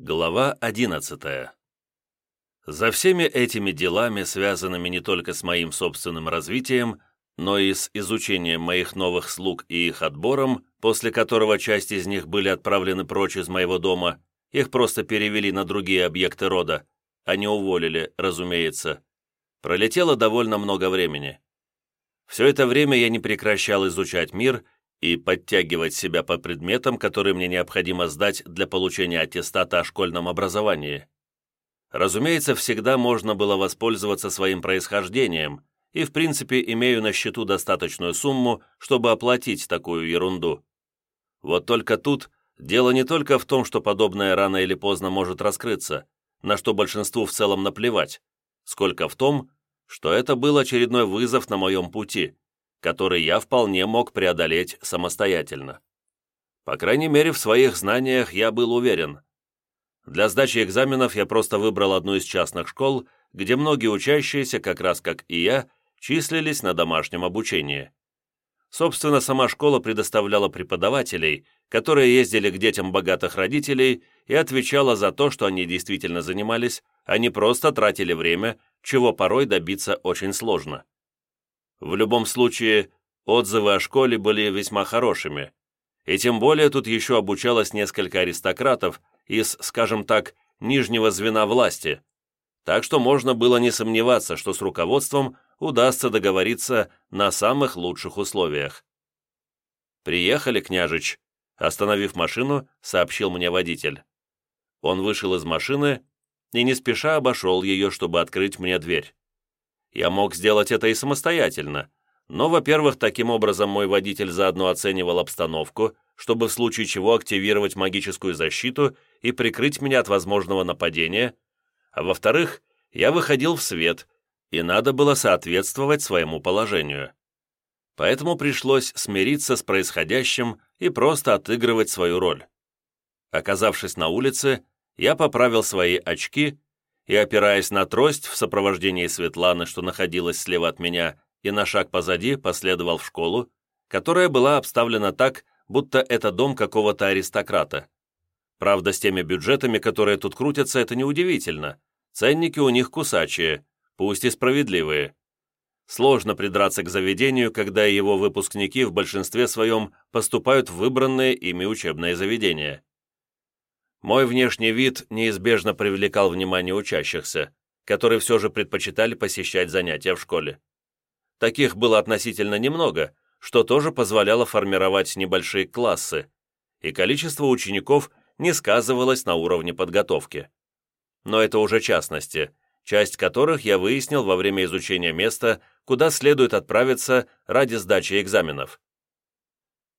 Глава 11 За всеми этими делами, связанными не только с моим собственным развитием, но и с изучением моих новых слуг и их отбором, после которого часть из них были отправлены прочь из моего дома, их просто перевели на другие объекты рода, а не уволили, разумеется, пролетело довольно много времени. Все это время я не прекращал изучать мир и подтягивать себя по предметам, которые мне необходимо сдать для получения аттестата о школьном образовании. Разумеется, всегда можно было воспользоваться своим происхождением, и в принципе имею на счету достаточную сумму, чтобы оплатить такую ерунду. Вот только тут дело не только в том, что подобное рано или поздно может раскрыться, на что большинству в целом наплевать, сколько в том, что это был очередной вызов на моем пути, который я вполне мог преодолеть самостоятельно. По крайней мере, в своих знаниях я был уверен. Для сдачи экзаменов я просто выбрал одну из частных школ, где многие учащиеся, как раз как и я, числились на домашнем обучении. Собственно, сама школа предоставляла преподавателей, которые ездили к детям богатых родителей и отвечала за то, что они действительно занимались, а не просто тратили время, чего порой добиться очень сложно. В любом случае, отзывы о школе были весьма хорошими, и тем более тут еще обучалось несколько аристократов из, скажем так, нижнего звена власти, так что можно было не сомневаться, что с руководством удастся договориться на самых лучших условиях. «Приехали, княжич», — остановив машину, сообщил мне водитель. Он вышел из машины и не спеша обошел ее, чтобы открыть мне дверь. Я мог сделать это и самостоятельно, но, во-первых, таким образом мой водитель заодно оценивал обстановку, чтобы в случае чего активировать магическую защиту и прикрыть меня от возможного нападения, а во-вторых, я выходил в свет, и надо было соответствовать своему положению. Поэтому пришлось смириться с происходящим и просто отыгрывать свою роль. Оказавшись на улице, я поправил свои очки и, опираясь на трость в сопровождении Светланы, что находилась слева от меня, и на шаг позади последовал в школу, которая была обставлена так, будто это дом какого-то аристократа. Правда, с теми бюджетами, которые тут крутятся, это неудивительно. Ценники у них кусачие, пусть и справедливые. Сложно придраться к заведению, когда его выпускники в большинстве своем поступают в выбранные ими учебные заведения. Мой внешний вид неизбежно привлекал внимание учащихся, которые все же предпочитали посещать занятия в школе. Таких было относительно немного, что тоже позволяло формировать небольшие классы, и количество учеников не сказывалось на уровне подготовки. Но это уже частности, часть которых я выяснил во время изучения места, куда следует отправиться ради сдачи экзаменов.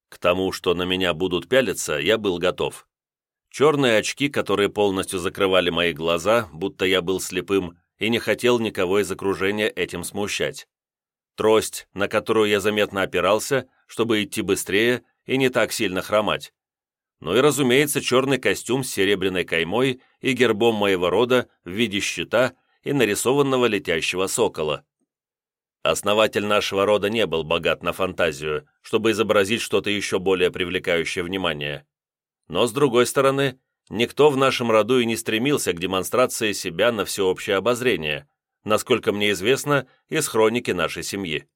К тому, что на меня будут пялиться, я был готов. Черные очки, которые полностью закрывали мои глаза, будто я был слепым, и не хотел никого из окружения этим смущать. Трость, на которую я заметно опирался, чтобы идти быстрее и не так сильно хромать. Ну и, разумеется, черный костюм с серебряной каймой и гербом моего рода в виде щита и нарисованного летящего сокола. Основатель нашего рода не был богат на фантазию, чтобы изобразить что-то еще более привлекающее внимание. Но, с другой стороны, никто в нашем роду и не стремился к демонстрации себя на всеобщее обозрение, насколько мне известно из хроники нашей семьи.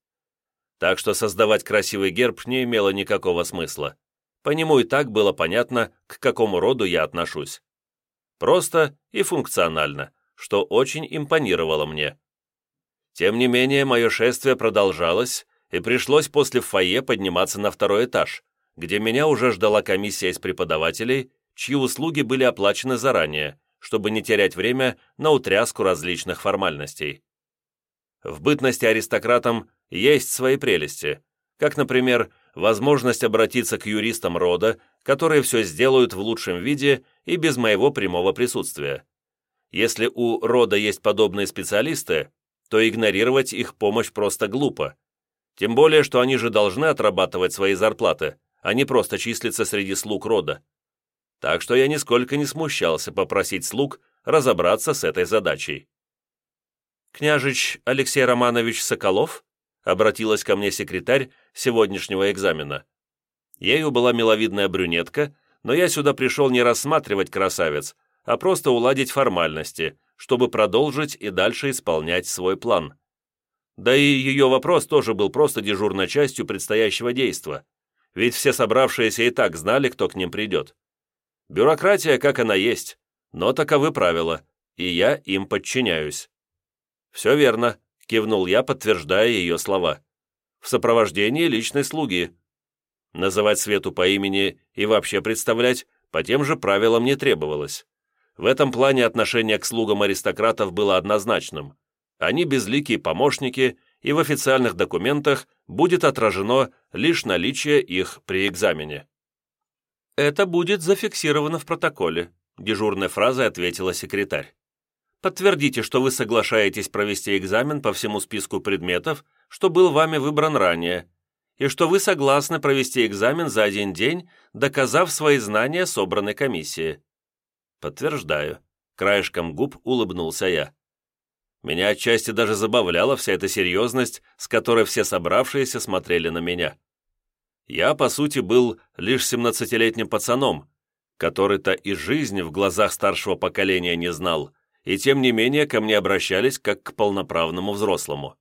Так что создавать красивый герб не имело никакого смысла. По нему и так было понятно, к какому роду я отношусь. Просто и функционально, что очень импонировало мне. Тем не менее, мое шествие продолжалось, и пришлось после фойе подниматься на второй этаж, где меня уже ждала комиссия из преподавателей, чьи услуги были оплачены заранее, чтобы не терять время на утряску различных формальностей. В бытности аристократам есть свои прелести, как, например, возможность обратиться к юристам рода, которые все сделают в лучшем виде и без моего прямого присутствия. Если у рода есть подобные специалисты, то игнорировать их помощь просто глупо. Тем более, что они же должны отрабатывать свои зарплаты, а не просто числиться среди слуг рода. Так что я нисколько не смущался попросить слуг разобраться с этой задачей. «Княжич Алексей Романович Соколов?» обратилась ко мне секретарь сегодняшнего экзамена. Ею была миловидная брюнетка, но я сюда пришел не рассматривать красавец, а просто уладить формальности, чтобы продолжить и дальше исполнять свой план. Да и ее вопрос тоже был просто дежурной частью предстоящего действа, ведь все собравшиеся и так знали, кто к ним придет. Бюрократия, как она есть, но таковы правила, и я им подчиняюсь. «Все верно», — кивнул я, подтверждая ее слова. «В сопровождении личной слуги». Называть Свету по имени и вообще представлять по тем же правилам не требовалось. В этом плане отношение к слугам аристократов было однозначным. Они безликие помощники, и в официальных документах будет отражено лишь наличие их при экзамене. «Это будет зафиксировано в протоколе», – дежурной фразой ответила секретарь. «Подтвердите, что вы соглашаетесь провести экзамен по всему списку предметов, что был вами выбран ранее, и что вы согласны провести экзамен за один день, доказав свои знания собранной комиссии». «Подтверждаю», – краешком губ улыбнулся я. Меня отчасти даже забавляла вся эта серьезность, с которой все собравшиеся смотрели на меня. Я, по сути, был лишь семнадцатилетним пацаном, который-то и жизни в глазах старшего поколения не знал, и тем не менее ко мне обращались как к полноправному взрослому.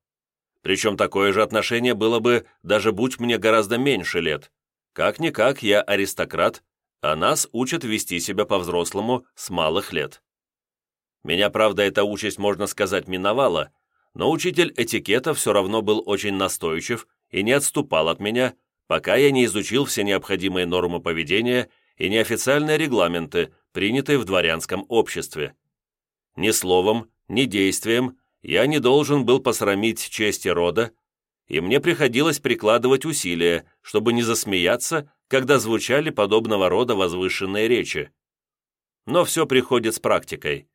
Причем такое же отношение было бы, даже будь мне гораздо меньше лет. Как-никак я аристократ, а нас учат вести себя по-взрослому с малых лет. Меня, правда, эта участь, можно сказать, миновала, но учитель этикета все равно был очень настойчив и не отступал от меня, пока я не изучил все необходимые нормы поведения и неофициальные регламенты, принятые в дворянском обществе. Ни словом, ни действием я не должен был посрамить чести рода, и мне приходилось прикладывать усилия, чтобы не засмеяться, когда звучали подобного рода возвышенные речи. Но все приходит с практикой.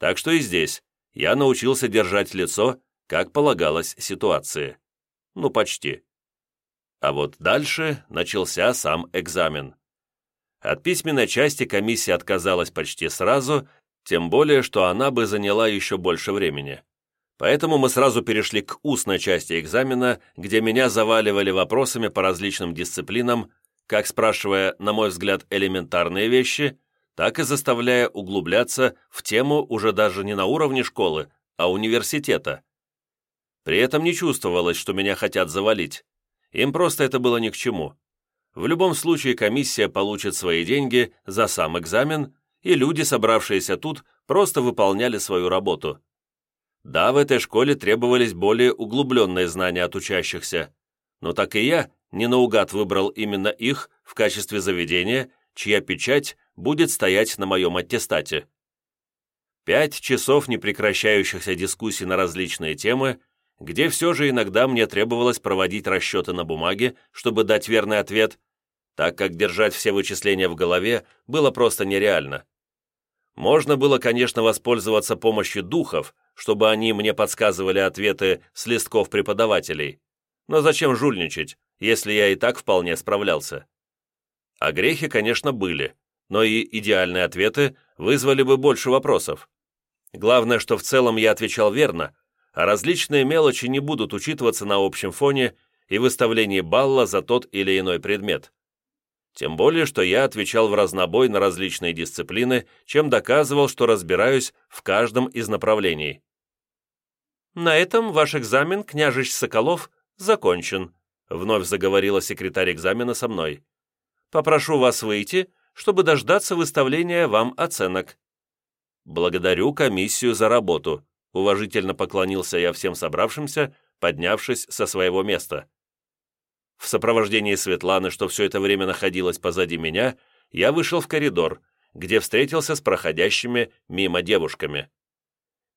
Так что и здесь я научился держать лицо, как полагалось ситуации. Ну, почти. А вот дальше начался сам экзамен. От письменной части комиссия отказалась почти сразу, тем более, что она бы заняла еще больше времени. Поэтому мы сразу перешли к устной части экзамена, где меня заваливали вопросами по различным дисциплинам, как спрашивая, на мой взгляд, элементарные вещи – так и заставляя углубляться в тему уже даже не на уровне школы, а университета. При этом не чувствовалось, что меня хотят завалить. Им просто это было ни к чему. В любом случае комиссия получит свои деньги за сам экзамен, и люди, собравшиеся тут, просто выполняли свою работу. Да, в этой школе требовались более углубленные знания от учащихся, но так и я не наугад выбрал именно их в качестве заведения, чья печать будет стоять на моем аттестате. Пять часов непрекращающихся дискуссий на различные темы, где все же иногда мне требовалось проводить расчеты на бумаге, чтобы дать верный ответ, так как держать все вычисления в голове было просто нереально. Можно было, конечно, воспользоваться помощью духов, чтобы они мне подсказывали ответы с листков преподавателей. Но зачем жульничать, если я и так вполне справлялся? А грехи, конечно, были, но и идеальные ответы вызвали бы больше вопросов. Главное, что в целом я отвечал верно, а различные мелочи не будут учитываться на общем фоне и выставлении балла за тот или иной предмет. Тем более, что я отвечал в разнобой на различные дисциплины, чем доказывал, что разбираюсь в каждом из направлений. «На этом ваш экзамен, княжич Соколов, закончен», вновь заговорила секретарь экзамена со мной. «Попрошу вас выйти чтобы дождаться выставления вам оценок. Благодарю комиссию за работу, уважительно поклонился я всем собравшимся, поднявшись со своего места. В сопровождении Светланы, что все это время находилась позади меня, я вышел в коридор, где встретился с проходящими мимо девушками.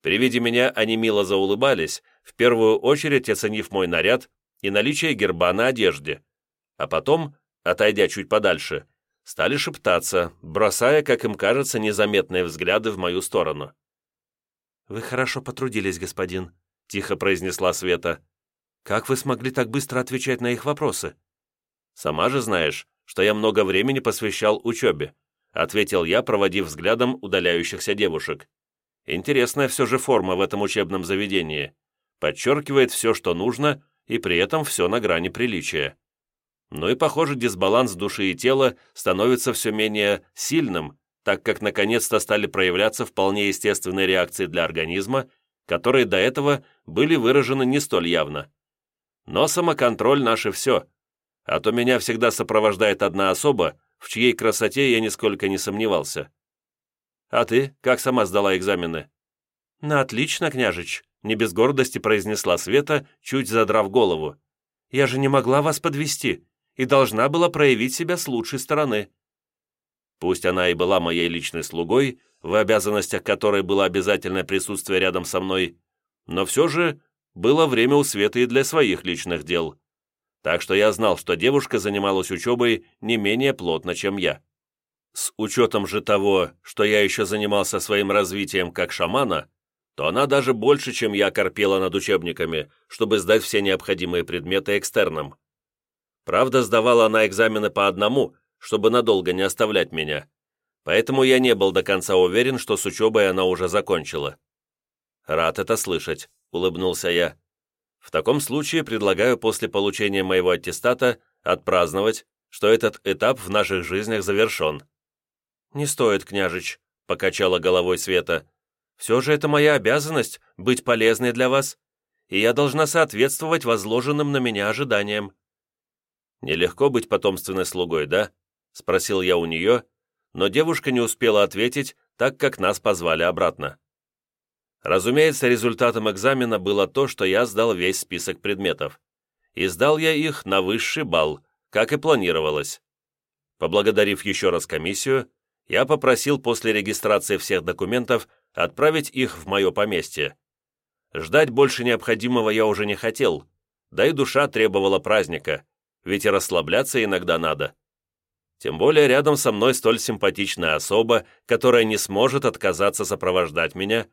При виде меня они мило заулыбались, в первую очередь оценив мой наряд и наличие герба на одежде, а потом, отойдя чуть подальше, стали шептаться, бросая, как им кажется, незаметные взгляды в мою сторону. «Вы хорошо потрудились, господин», — тихо произнесла Света. «Как вы смогли так быстро отвечать на их вопросы?» «Сама же знаешь, что я много времени посвящал учебе», — ответил я, проводив взглядом удаляющихся девушек. «Интересная все же форма в этом учебном заведении. Подчеркивает все, что нужно, и при этом все на грани приличия». Ну и, похоже, дисбаланс души и тела становится все менее сильным, так как наконец-то стали проявляться вполне естественные реакции для организма, которые до этого были выражены не столь явно. Но самоконтроль наше все, а то меня всегда сопровождает одна особа, в чьей красоте я нисколько не сомневался. А ты как сама сдала экзамены? На отлично, княжич, не без гордости произнесла Света, чуть задрав голову. Я же не могла вас подвести и должна была проявить себя с лучшей стороны. Пусть она и была моей личной слугой, в обязанностях которой было обязательное присутствие рядом со мной, но все же было время у Светы и для своих личных дел. Так что я знал, что девушка занималась учебой не менее плотно, чем я. С учетом же того, что я еще занимался своим развитием как шамана, то она даже больше, чем я, корпела над учебниками, чтобы сдать все необходимые предметы экстерном. Правда, сдавала она экзамены по одному, чтобы надолго не оставлять меня, поэтому я не был до конца уверен, что с учебой она уже закончила. «Рад это слышать», — улыбнулся я. «В таком случае предлагаю после получения моего аттестата отпраздновать, что этот этап в наших жизнях завершен». «Не стоит, княжич», — покачала головой Света. «Все же это моя обязанность быть полезной для вас, и я должна соответствовать возложенным на меня ожиданиям». «Нелегко быть потомственной слугой, да?» — спросил я у нее, но девушка не успела ответить, так как нас позвали обратно. Разумеется, результатом экзамена было то, что я сдал весь список предметов. И сдал я их на высший балл, как и планировалось. Поблагодарив еще раз комиссию, я попросил после регистрации всех документов отправить их в мое поместье. Ждать больше необходимого я уже не хотел, да и душа требовала праздника, ведь и расслабляться иногда надо. Тем более рядом со мной столь симпатичная особа, которая не сможет отказаться сопровождать меня,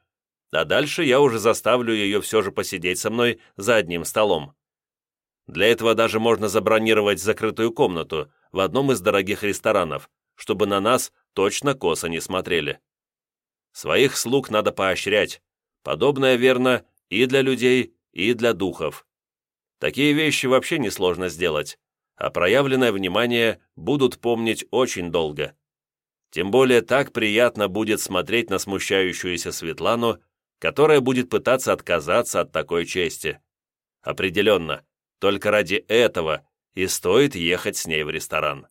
а дальше я уже заставлю ее все же посидеть со мной за одним столом. Для этого даже можно забронировать закрытую комнату в одном из дорогих ресторанов, чтобы на нас точно косо не смотрели. Своих слуг надо поощрять. Подобное верно и для людей, и для духов. Такие вещи вообще несложно сделать, а проявленное внимание будут помнить очень долго. Тем более так приятно будет смотреть на смущающуюся Светлану, которая будет пытаться отказаться от такой чести. Определенно, только ради этого и стоит ехать с ней в ресторан.